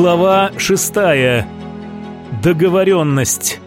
Глава шестая. Договоренность.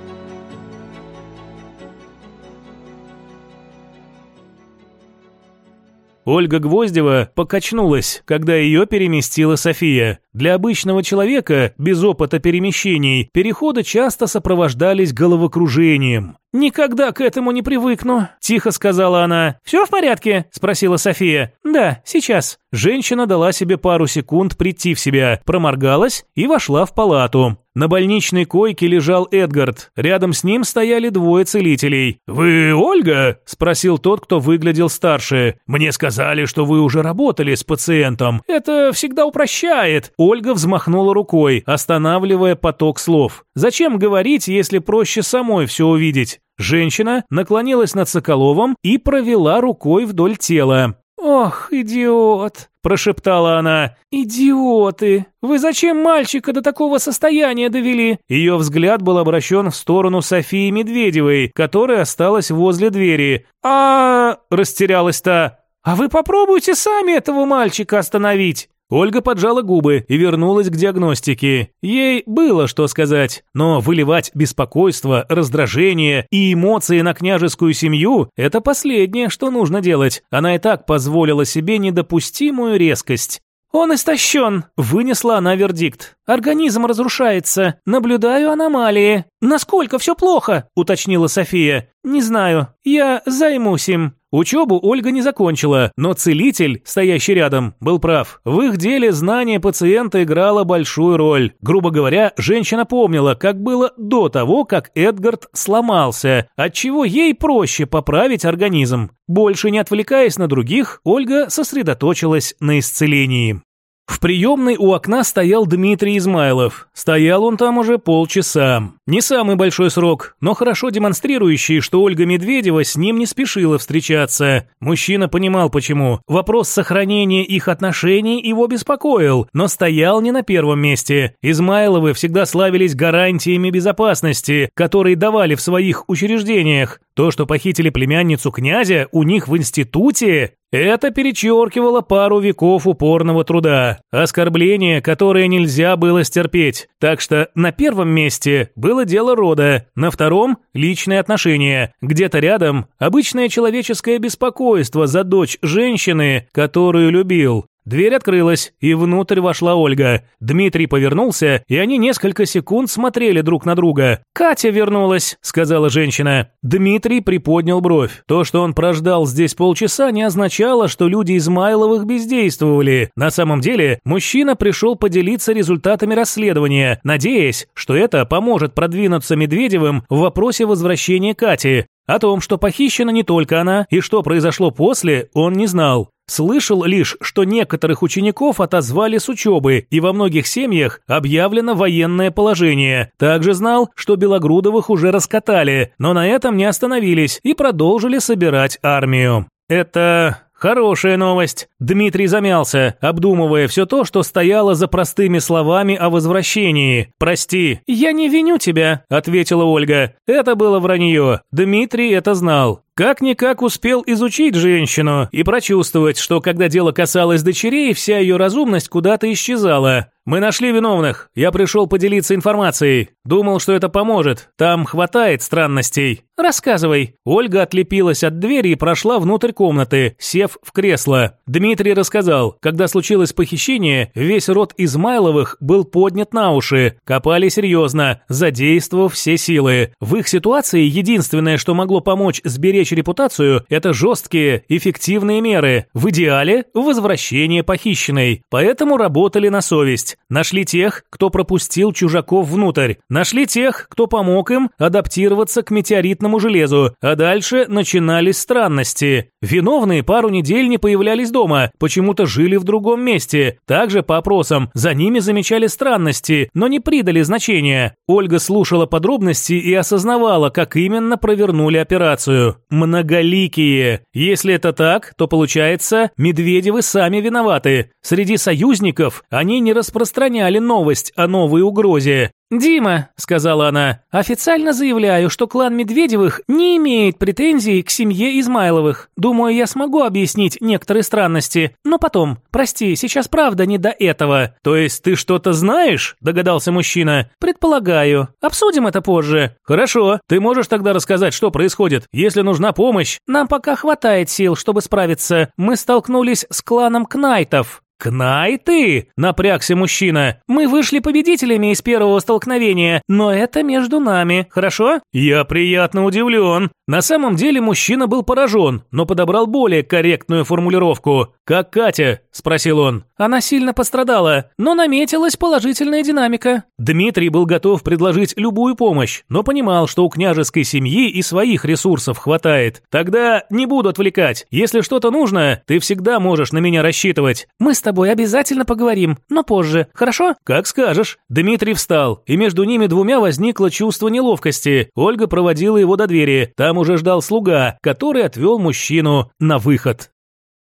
Ольга Гвоздева покачнулась, когда ее переместила София. Для обычного человека, без опыта перемещений, переходы часто сопровождались головокружением. «Никогда к этому не привыкну», – тихо сказала она. «Все в порядке?» – спросила София. «Да, сейчас». Женщина дала себе пару секунд прийти в себя, проморгалась и вошла в палату. На больничной койке лежал Эдгард. Рядом с ним стояли двое целителей. «Вы Ольга?» – спросил тот, кто выглядел старше. «Мне сказали, что вы уже работали с пациентом. Это всегда упрощает». Ольга взмахнула рукой, останавливая поток слов. «Зачем говорить, если проще самой все увидеть?» Женщина наклонилась над Соколовым и провела рукой вдоль тела. «Ох, идиот!» – прошептала она. «Идиоты! Вы зачем мальчика до такого состояния довели?» Ее взгляд был обращен в сторону Софии Медведевой, которая осталась возле двери. «А...» – растерялась та. «А вы попробуйте сами этого мальчика остановить!» Ольга поджала губы и вернулась к диагностике. Ей было что сказать, но выливать беспокойство, раздражение и эмоции на княжескую семью – это последнее, что нужно делать. Она и так позволила себе недопустимую резкость. «Он истощен», – вынесла она вердикт. «Организм разрушается. Наблюдаю аномалии». «Насколько все плохо?» – уточнила София. «Не знаю. Я займусь им». Учебу Ольга не закончила, но целитель, стоящий рядом, был прав. В их деле знание пациента играло большую роль. Грубо говоря, женщина помнила, как было до того, как Эдгард сломался, отчего ей проще поправить организм. Больше не отвлекаясь на других, Ольга сосредоточилась на исцелении. В приемной у окна стоял Дмитрий Измайлов. Стоял он там уже полчаса. Не самый большой срок, но хорошо демонстрирующий, что Ольга Медведева с ним не спешила встречаться. Мужчина понимал почему. Вопрос сохранения их отношений его беспокоил, но стоял не на первом месте. Измайловы всегда славились гарантиями безопасности, которые давали в своих учреждениях. То, что похитили племянницу князя у них в институте, это перечеркивало пару веков упорного труда, оскорбление, которое нельзя было стерпеть. Так что на первом месте было дело рода, на втором – личные отношения, где-то рядом – обычное человеческое беспокойство за дочь женщины, которую любил. Дверь открылась, и внутрь вошла Ольга. Дмитрий повернулся, и они несколько секунд смотрели друг на друга. «Катя вернулась», — сказала женщина. Дмитрий приподнял бровь. То, что он прождал здесь полчаса, не означало, что люди Измайловых бездействовали. На самом деле, мужчина пришел поделиться результатами расследования, надеясь, что это поможет продвинуться Медведевым в вопросе возвращения Кати. О том, что похищена не только она, и что произошло после, он не знал. Слышал лишь, что некоторых учеников отозвали с учебы, и во многих семьях объявлено военное положение. Также знал, что Белогрудовых уже раскатали, но на этом не остановились и продолжили собирать армию. Это Хорошая новость. Дмитрий замялся, обдумывая все то, что стояло за простыми словами о возвращении. «Прости, я не виню тебя», – ответила Ольга. Это было вранье. Дмитрий это знал. Как-никак успел изучить женщину и прочувствовать, что когда дело касалось дочерей, вся ее разумность куда-то исчезала. «Мы нашли виновных. Я пришел поделиться информацией. Думал, что это поможет. Там хватает странностей». «Рассказывай». Ольга отлепилась от двери и прошла внутрь комнаты, сев в кресло. Дмитрий рассказал, когда случилось похищение, весь род Измайловых был поднят на уши. Копали серьезно, задействовав все силы. В их ситуации единственное, что могло помочь сберечь репутацию, это жесткие, эффективные меры. В идеале – возвращение похищенной. Поэтому работали на совесть есть. Нашли тех, кто пропустил чужаков внутрь. Нашли тех, кто помог им адаптироваться к метеоритному железу. А дальше начинались странности. Виновные пару недель не появлялись дома, почему-то жили в другом месте. Также по опросам за ними замечали странности, но не придали значения. Ольга слушала подробности и осознавала, как именно провернули операцию. Многоликие. Если это так, то получается, Медведевы сами виноваты. Среди союзников они не распространяли новость о новой угрозе. «Дима», — сказала она, — «официально заявляю, что клан Медведевых не имеет претензий к семье Измайловых. Думаю, я смогу объяснить некоторые странности, но потом. Прости, сейчас правда не до этого». «То есть ты что-то знаешь?» — догадался мужчина. «Предполагаю. Обсудим это позже». «Хорошо. Ты можешь тогда рассказать, что происходит? Если нужна помощь...» «Нам пока хватает сил, чтобы справиться. Мы столкнулись с кланом Кнайтов». «Кнайты?» – напрягся мужчина. «Мы вышли победителями из первого столкновения, но это между нами, хорошо?» Я приятно удивлен. На самом деле мужчина был поражен, но подобрал более корректную формулировку. «Как Катя?» – спросил он. «Она сильно пострадала, но наметилась положительная динамика». Дмитрий был готов предложить любую помощь, но понимал, что у княжеской семьи и своих ресурсов хватает. «Тогда не буду отвлекать. Если что-то нужно, ты всегда можешь на меня рассчитывать. Мы с тобой обязательно поговорим, но позже, хорошо?» «Как скажешь». Дмитрий встал, и между ними двумя возникло чувство неловкости. Ольга проводила его до двери. Там уже ждал слуга, который отвел мужчину на выход.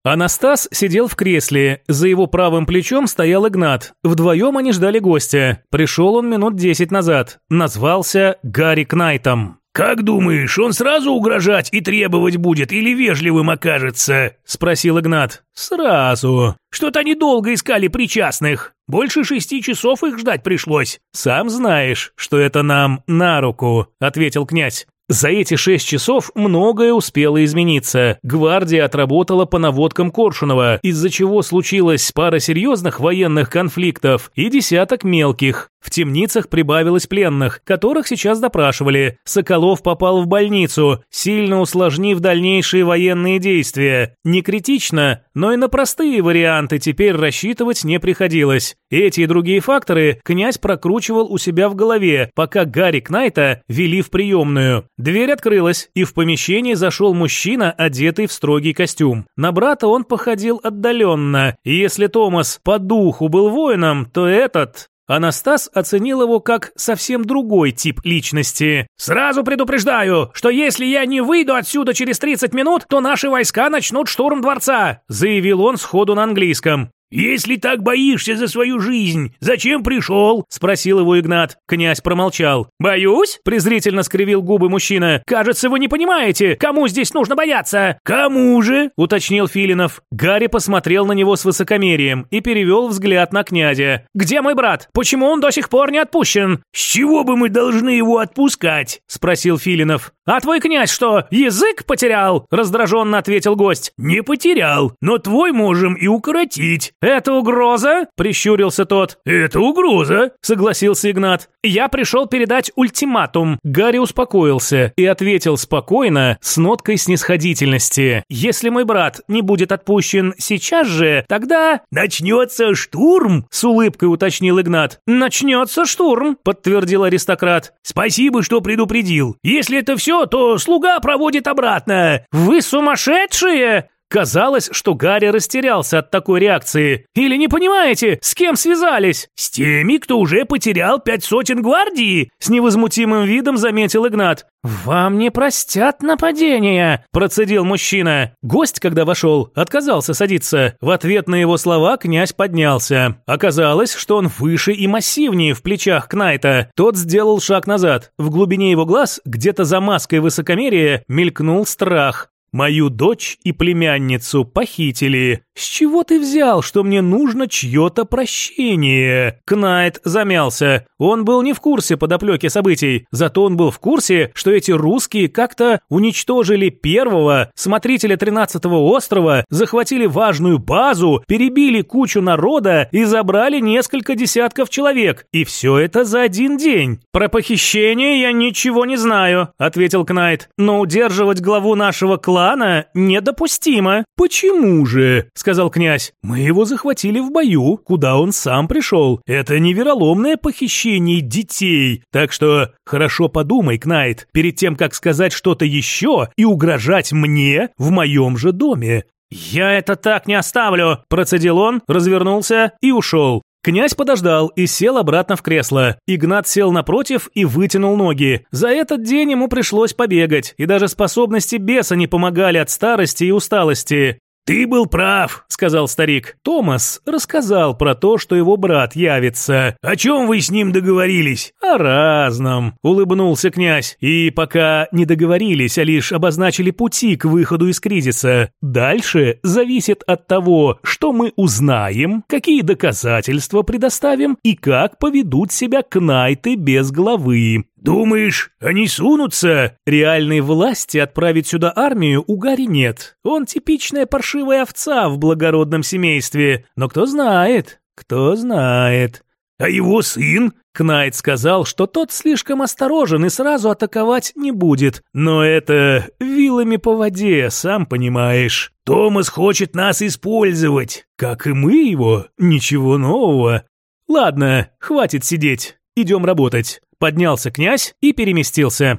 Анастас сидел в кресле, за его правым плечом стоял Игнат. Вдвоем они ждали гостя. Пришел он минут десять назад. Назвался Гарри Кнайтом. «Как думаешь, он сразу угрожать и требовать будет или вежливым окажется?» – спросил Игнат. «Сразу. Что-то они долго искали причастных. Больше шести часов их ждать пришлось». «Сам знаешь, что это нам на руку», – ответил князь. За эти шесть часов многое успело измениться. Гвардия отработала по наводкам Коршунова, из-за чего случилась пара серьезных военных конфликтов и десяток мелких. В темницах прибавилось пленных, которых сейчас допрашивали. Соколов попал в больницу, сильно усложнив дальнейшие военные действия. Не критично, но и на простые варианты теперь рассчитывать не приходилось. Эти и другие факторы князь прокручивал у себя в голове, пока Гарри Кнайта вели в приемную. Дверь открылась, и в помещение зашел мужчина, одетый в строгий костюм. На брата он походил отдаленно, и если Томас по духу был воином, то этот Анастас оценил его как совсем другой тип личности. «Сразу предупреждаю, что если я не выйду отсюда через 30 минут, то наши войска начнут штурм дворца», заявил он сходу на английском. «Если так боишься за свою жизнь, зачем пришел?» – спросил его Игнат. Князь промолчал. «Боюсь?» – презрительно скривил губы мужчина. «Кажется, вы не понимаете, кому здесь нужно бояться?» «Кому же?» – уточнил Филинов. Гарри посмотрел на него с высокомерием и перевел взгляд на князя. «Где мой брат? Почему он до сих пор не отпущен?» «С чего бы мы должны его отпускать?» – спросил Филинов. «А твой князь что, язык потерял?» – раздраженно ответил гость. «Не потерял, но твой можем и укоротить». «Это угроза?» – прищурился тот. «Это угроза», – согласился Игнат. «Я пришел передать ультиматум». Гарри успокоился и ответил спокойно, с ноткой снисходительности. «Если мой брат не будет отпущен сейчас же, тогда...» «Начнется штурм?» – с улыбкой уточнил Игнат. «Начнется штурм», – подтвердил аристократ. «Спасибо, что предупредил. Если это все, то слуга проводит обратно». «Вы сумасшедшие?» Казалось, что Гарри растерялся от такой реакции. Или не понимаете, с кем связались? С теми, кто уже потерял пять сотен гвардии, с невозмутимым видом заметил Игнат. Вам не простят нападения, процедил мужчина. Гость, когда вошел, отказался садиться. В ответ на его слова князь поднялся. Оказалось, что он выше и массивнее в плечах Кнайта. Тот сделал шаг назад. В глубине его глаз, где-то за маской высокомерия, мелькнул страх. Мою дочь и племянницу похитили. С чего ты взял, что мне нужно чье-то прощение? Кнайт замялся. Он был не в курсе подоплеки событий, зато он был в курсе, что эти русские как-то уничтожили первого смотрителя тринадцатого острова, захватили важную базу, перебили кучу народа и забрали несколько десятков человек. И все это за один день. Про похищение я ничего не знаю, ответил Кнайт. Но удерживать главу нашего клана клана недопустимо». «Почему же?» – сказал князь. «Мы его захватили в бою, куда он сам пришел. Это не вероломное похищение детей. Так что хорошо подумай, Кнайт, перед тем, как сказать что-то еще и угрожать мне в моем же доме». «Я это так не оставлю!» – процедил он, развернулся и ушел. Князь подождал и сел обратно в кресло. Игнат сел напротив и вытянул ноги. За этот день ему пришлось побегать, и даже способности беса не помогали от старости и усталости. «Ты был прав», — сказал старик. Томас рассказал про то, что его брат явится. «О чем вы с ним договорились?» «О разном», — улыбнулся князь. «И пока не договорились, а лишь обозначили пути к выходу из кризиса. Дальше зависит от того, что мы узнаем, какие доказательства предоставим и как поведут себя кнайты без главы. «Думаешь, они сунутся?» Реальной власти отправить сюда армию у Гарри нет. Он типичная паршивая овца в благородном семействе. Но кто знает, кто знает. «А его сын?» Кнайт сказал, что тот слишком осторожен и сразу атаковать не будет. Но это вилами по воде, сам понимаешь. Томас хочет нас использовать. Как и мы его. Ничего нового. Ладно, хватит сидеть. Идем работать. Поднялся князь и переместился.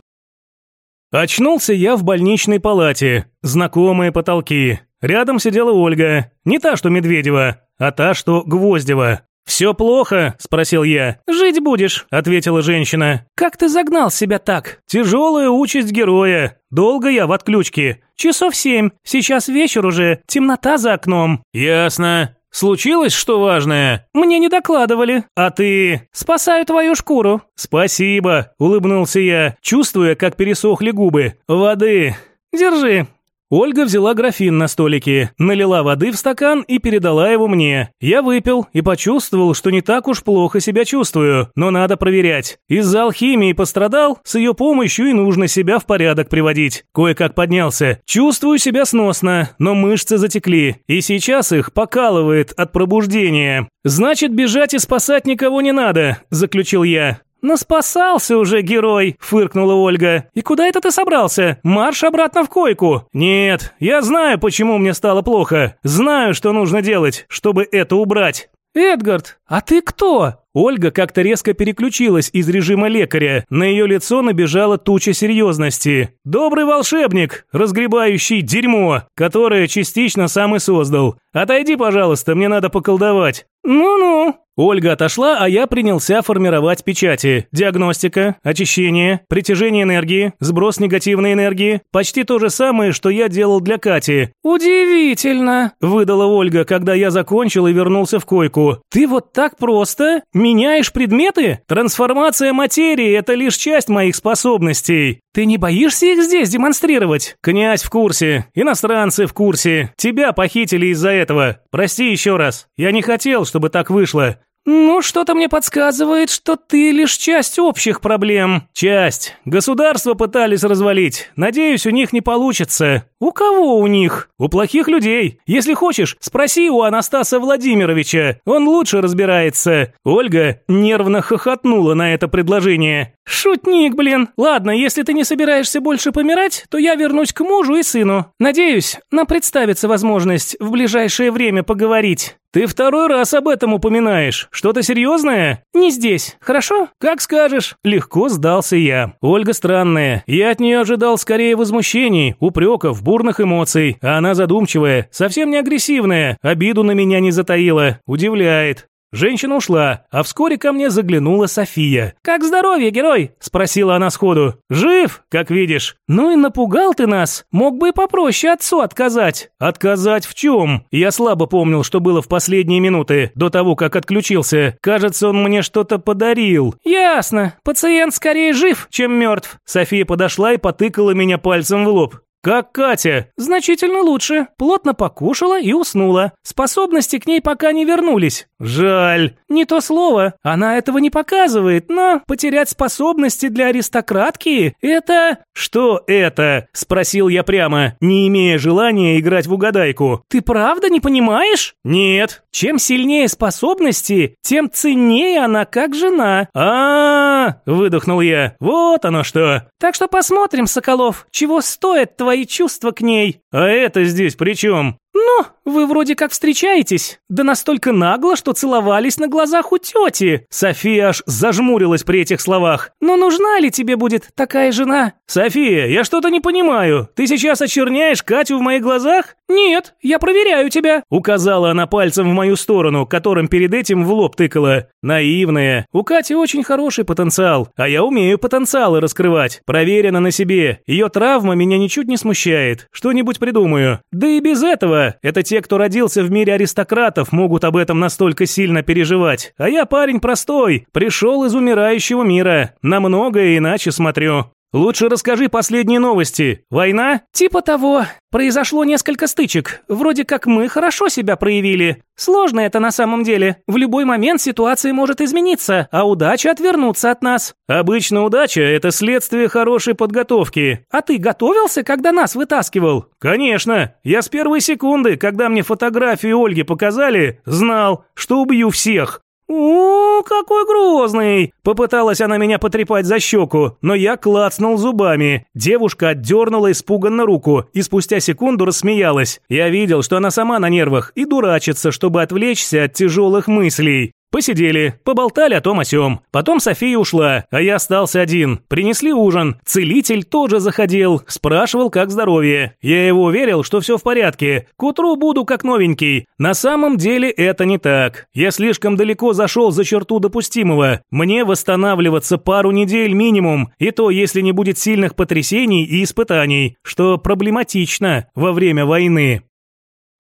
Очнулся я в больничной палате. Знакомые потолки. Рядом сидела Ольга. Не та, что Медведева, а та, что Гвоздева. «Все плохо?» – спросил я. «Жить будешь», – ответила женщина. «Как ты загнал себя так?» «Тяжелая участь героя. Долго я в отключке». «Часов семь. Сейчас вечер уже. Темнота за окном». «Ясно. Случилось что важное? Мне не докладывали. А ты? Спасаю твою шкуру. Спасибо, улыбнулся я, чувствуя, как пересохли губы. Воды. Держи. Ольга взяла графин на столике, налила воды в стакан и передала его мне. Я выпил и почувствовал, что не так уж плохо себя чувствую, но надо проверять. Из-за алхимии пострадал, с ее помощью и нужно себя в порядок приводить. Кое-как поднялся. Чувствую себя сносно, но мышцы затекли, и сейчас их покалывает от пробуждения. «Значит, бежать и спасать никого не надо», – заключил я. «Ну спасался уже герой!» – фыркнула Ольга. «И куда это ты собрался? Марш обратно в койку!» «Нет, я знаю, почему мне стало плохо. Знаю, что нужно делать, чтобы это убрать». «Эдгард, а ты кто?» Ольга как-то резко переключилась из режима лекаря. На ее лицо набежала туча серьезности. «Добрый волшебник, разгребающий дерьмо, которое частично сам и создал. Отойди, пожалуйста, мне надо поколдовать». «Ну-ну». Ольга отошла, а я принялся формировать печати. Диагностика, очищение, притяжение энергии, сброс негативной энергии. Почти то же самое, что я делал для Кати. «Удивительно», – выдала Ольга, когда я закончил и вернулся в койку. «Ты вот так просто меняешь предметы? Трансформация материи – это лишь часть моих способностей. Ты не боишься их здесь демонстрировать?» «Князь в курсе, иностранцы в курсе. Тебя похитили из-за этого. Прости еще раз. Я не хотел, чтобы так вышло. «Ну, что-то мне подсказывает, что ты лишь часть общих проблем». «Часть. Государство пытались развалить. Надеюсь, у них не получится». «У кого у них?» «У плохих людей. Если хочешь, спроси у Анастаса Владимировича. Он лучше разбирается». Ольга нервно хохотнула на это предложение. «Шутник, блин. Ладно, если ты не собираешься больше помирать, то я вернусь к мужу и сыну. Надеюсь, нам представится возможность в ближайшее время поговорить». «Ты второй раз об этом упоминаешь. Что-то серьезное?» «Не здесь. Хорошо?» «Как скажешь». Легко сдался я. Ольга странная. Я от нее ожидал скорее возмущений, упреков, бурных эмоций. А она задумчивая, совсем не агрессивная, обиду на меня не затаила. Удивляет. Женщина ушла, а вскоре ко мне заглянула София. «Как здоровье, герой?» – спросила она сходу. «Жив, как видишь». «Ну и напугал ты нас. Мог бы и попроще отцу отказать». «Отказать в чем?» Я слабо помнил, что было в последние минуты, до того, как отключился. Кажется, он мне что-то подарил. «Ясно. Пациент скорее жив, чем мертв». София подошла и потыкала меня пальцем в лоб. «Как Катя?» «Значительно лучше. Плотно покушала и уснула. Способности к ней пока не вернулись». «Жаль». «Не то слово. Она этого не показывает, но потерять способности для аристократки – это...» «Что это?» – спросил я прямо, не имея желания играть в угадайку. «Ты правда не понимаешь?» «Нет». «Чем сильнее способности, тем ценнее она как жена». А, -а, -а выдохнул я. «Вот оно что». «Так что посмотрим, Соколов, чего стоит твоя твои чувства к ней. А это здесь при чем? «Ну, вы вроде как встречаетесь. Да настолько нагло, что целовались на глазах у тети». София аж зажмурилась при этих словах. «Но нужна ли тебе будет такая жена?» «София, я что-то не понимаю. Ты сейчас очерняешь Катю в моих глазах?» «Нет, я проверяю тебя», — указала она пальцем в мою сторону, которым перед этим в лоб тыкала. Наивная. У Кати очень хороший потенциал, а я умею потенциалы раскрывать. Проверено на себе. Ее травма меня ничуть не смущает. Что-нибудь придумаю. Да и без этого Это те, кто родился в мире аристократов, могут об этом настолько сильно переживать. А я парень простой, пришел из умирающего мира. На многое иначе смотрю. Лучше расскажи последние новости. Война? Типа того. Произошло несколько стычек. Вроде как мы хорошо себя проявили. Сложно это на самом деле. В любой момент ситуация может измениться, а удача отвернуться от нас. Обычно удача – это следствие хорошей подготовки. А ты готовился, когда нас вытаскивал? Конечно. Я с первой секунды, когда мне фотографию Ольги показали, знал, что убью всех. «О, какой грозный!» Попыталась она меня потрепать за щеку, но я клацнул зубами. Девушка отдернула испуганно руку и спустя секунду рассмеялась. Я видел, что она сама на нервах и дурачится, чтобы отвлечься от тяжелых мыслей. Посидели, поболтали о том о сём. Потом София ушла, а я остался один. Принесли ужин. Целитель тоже заходил, спрашивал, как здоровье. Я его уверил, что все в порядке. К утру буду как новенький. На самом деле это не так. Я слишком далеко зашел за черту допустимого. Мне восстанавливаться пару недель минимум, и то, если не будет сильных потрясений и испытаний, что проблематично во время войны.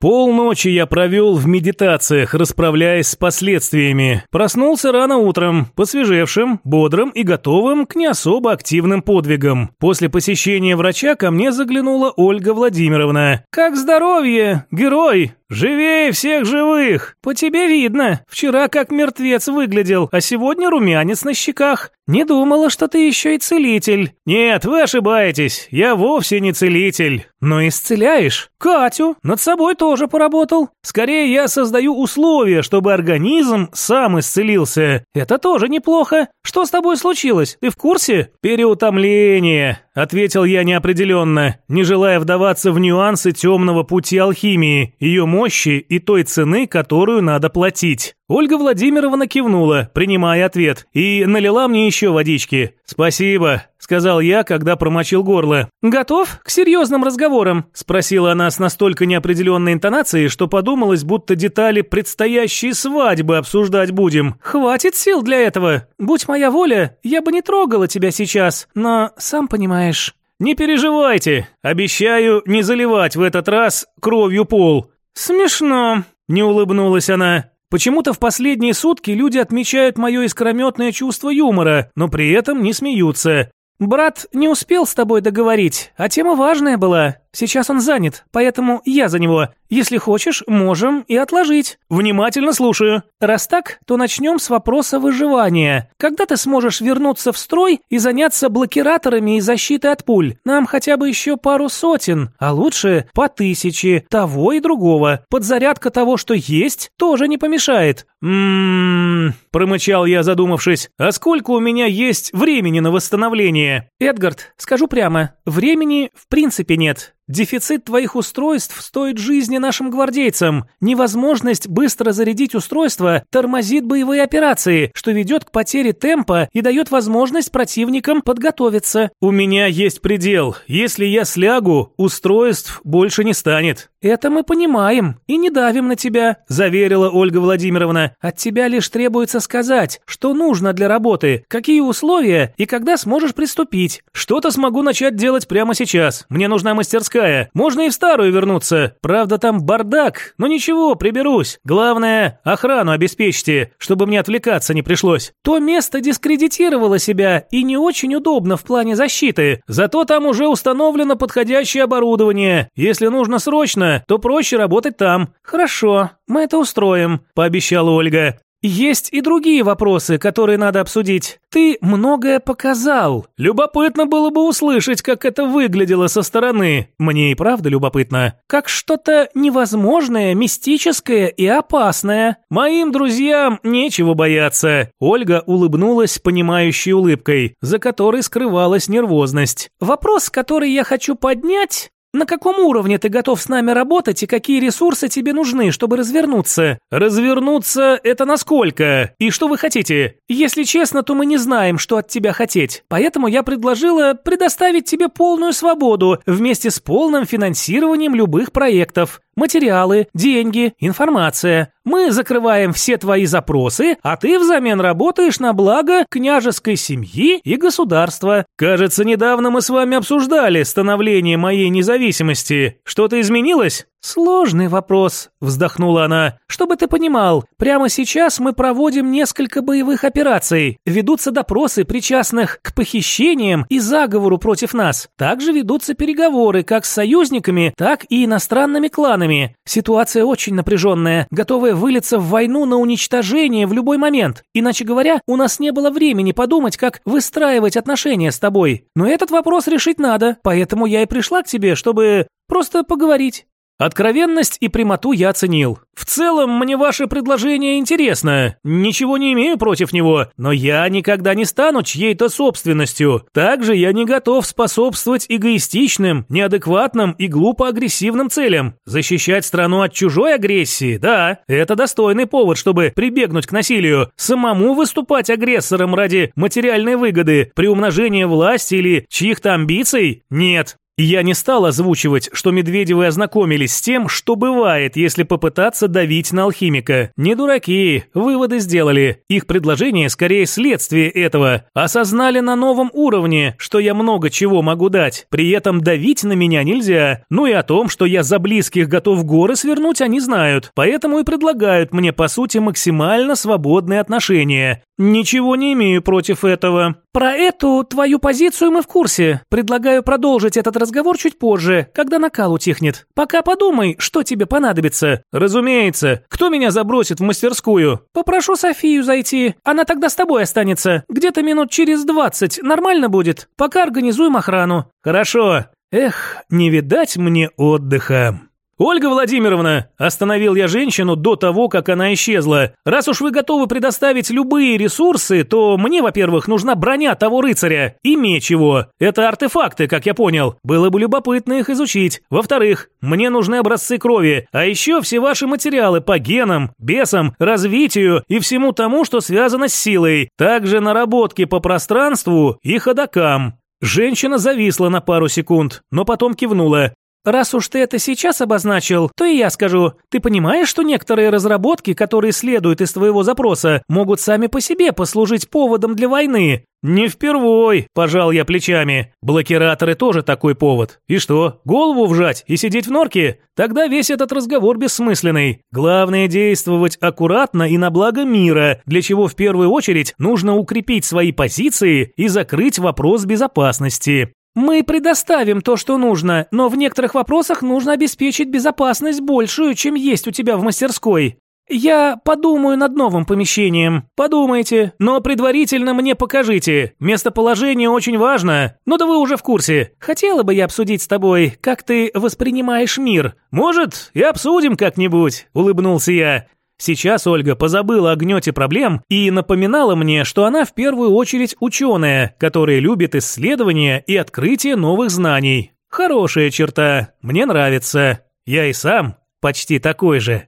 Полночи я провел в медитациях, расправляясь с последствиями. Проснулся рано утром, посвежевшим, бодрым и готовым к не особо активным подвигам. После посещения врача ко мне заглянула Ольга Владимировна. «Как здоровье, герой!» «Живее всех живых! По тебе видно. Вчера как мертвец выглядел, а сегодня румянец на щеках. Не думала, что ты еще и целитель». «Нет, вы ошибаетесь. Я вовсе не целитель». «Но исцеляешь? Катю. Над собой тоже поработал. Скорее, я создаю условия, чтобы организм сам исцелился. Это тоже неплохо. Что с тобой случилось? Ты в курсе?» «Переутомление ответил я неопределенно, не желая вдаваться в нюансы темного пути алхимии, ее мощи и той цены, которую надо платить. Ольга Владимировна кивнула, принимая ответ, и налила мне еще водички. «Спасибо», — сказал я, когда промочил горло. «Готов к серьезным разговорам?» — спросила она с настолько неопределенной интонацией, что подумалось, будто детали предстоящей свадьбы обсуждать будем. «Хватит сил для этого. Будь моя воля, я бы не трогала тебя сейчас, но сам понимаешь». «Не переживайте, обещаю не заливать в этот раз кровью пол». «Смешно», — не улыбнулась она. Почему-то в последние сутки люди отмечают мое искрометное чувство юмора, но при этом не смеются. «Брат не успел с тобой договорить, а тема важная была. Сейчас он занят, поэтому я за него. Если хочешь, можем и отложить. Внимательно слушаю. Раз так, то начнем с вопроса выживания. Когда ты сможешь вернуться в строй и заняться блокираторами и защитой от пуль? Нам хотя бы еще пару сотен, а лучше по тысяче того и другого. Подзарядка того, что есть, тоже не помешает. Ммм, промычал я, задумавшись. А сколько у меня есть времени на восстановление? Эдгард, скажу прямо, времени в принципе нет. Дефицит твоих устройств стоит жизни нашим гвардейцам. Невозможность быстро зарядить устройство тормозит боевые операции, что ведет к потере темпа и дает возможность противникам подготовиться. У меня есть предел. Если я слягу, устройств больше не станет. Это мы понимаем и не давим на тебя, заверила Ольга Владимировна. От тебя лишь требуется сказать, что нужно для работы, какие условия и когда сможешь приступить. Что-то смогу начать делать прямо сейчас. Мне нужна мастерская такая. Можно и в старую вернуться. Правда, там бардак, но ничего, приберусь. Главное, охрану обеспечьте, чтобы мне отвлекаться не пришлось. То место дискредитировало себя и не очень удобно в плане защиты. Зато там уже установлено подходящее оборудование. Если нужно срочно, то проще работать там. Хорошо, мы это устроим, пообещала Ольга. Есть и другие вопросы, которые надо обсудить. Ты многое показал. Любопытно было бы услышать, как это выглядело со стороны. Мне и правда любопытно. Как что-то невозможное, мистическое и опасное. Моим друзьям нечего бояться. Ольга улыбнулась понимающей улыбкой, за которой скрывалась нервозность. Вопрос, который я хочу поднять, на каком уровне ты готов с нами работать и какие ресурсы тебе нужны, чтобы развернуться? Развернуться это насколько? И что вы хотите? Если честно, то мы не знаем, что от тебя хотеть. Поэтому я предложила предоставить тебе полную свободу вместе с полным финансированием любых проектов. Материалы, деньги, информация. Мы закрываем все твои запросы, а ты взамен работаешь на благо княжеской семьи и государства. Кажется, недавно мы с вами обсуждали становление моей независимости. Что-то изменилось? «Сложный вопрос», – вздохнула она. «Чтобы ты понимал, прямо сейчас мы проводим несколько боевых операций. Ведутся допросы причастных к похищениям и заговору против нас. Также ведутся переговоры как с союзниками, так и иностранными кланами. Ситуация очень напряженная, готовая вылиться в войну на уничтожение в любой момент. Иначе говоря, у нас не было времени подумать, как выстраивать отношения с тобой. Но этот вопрос решить надо, поэтому я и пришла к тебе, чтобы просто поговорить». Откровенность и прямоту я оценил. В целом, мне ваше предложение интересно. Ничего не имею против него, но я никогда не стану чьей-то собственностью. Также я не готов способствовать эгоистичным, неадекватным и глупо агрессивным целям. Защищать страну от чужой агрессии, да, это достойный повод, чтобы прибегнуть к насилию. Самому выступать агрессором ради материальной выгоды, приумножения власти или чьих-то амбиций? Нет. Я не стал озвучивать, что Медведевы ознакомились с тем, что бывает, если попытаться давить на алхимика. Не дураки, выводы сделали. Их предложение скорее следствие этого. Осознали на новом уровне, что я много чего могу дать. При этом давить на меня нельзя. Ну и о том, что я за близких готов горы свернуть, они знают. Поэтому и предлагают мне, по сути, максимально свободные отношения. Ничего не имею против этого. Про эту твою позицию мы в курсе. Предлагаю продолжить этот разговор чуть позже, когда накал утихнет. Пока подумай, что тебе понадобится. Разумеется. Кто меня забросит в мастерскую? Попрошу Софию зайти. Она тогда с тобой останется. Где-то минут через двадцать. Нормально будет. Пока организуем охрану. Хорошо. Эх, не видать мне отдыха. «Ольга Владимировна!» – остановил я женщину до того, как она исчезла. «Раз уж вы готовы предоставить любые ресурсы, то мне, во-первых, нужна броня того рыцаря и меч его. Это артефакты, как я понял. Было бы любопытно их изучить. Во-вторых, мне нужны образцы крови, а еще все ваши материалы по генам, бесам, развитию и всему тому, что связано с силой. Также наработки по пространству и ходокам». Женщина зависла на пару секунд, но потом кивнула. Раз уж ты это сейчас обозначил, то и я скажу. Ты понимаешь, что некоторые разработки, которые следуют из твоего запроса, могут сами по себе послужить поводом для войны? Не впервой, пожал я плечами. Блокираторы тоже такой повод. И что, голову вжать и сидеть в норке? Тогда весь этот разговор бессмысленный. Главное действовать аккуратно и на благо мира, для чего в первую очередь нужно укрепить свои позиции и закрыть вопрос безопасности. Мы предоставим то, что нужно, но в некоторых вопросах нужно обеспечить безопасность большую, чем есть у тебя в мастерской. Я подумаю над новым помещением. Подумайте, но предварительно мне покажите. Местоположение очень важно. Ну да вы уже в курсе. Хотела бы я обсудить с тобой, как ты воспринимаешь мир. Может, и обсудим как-нибудь, улыбнулся я. Сейчас Ольга позабыла о гнете проблем и напоминала мне, что она в первую очередь ученая, которая любит исследования и открытие новых знаний. Хорошая черта, мне нравится. Я и сам почти такой же.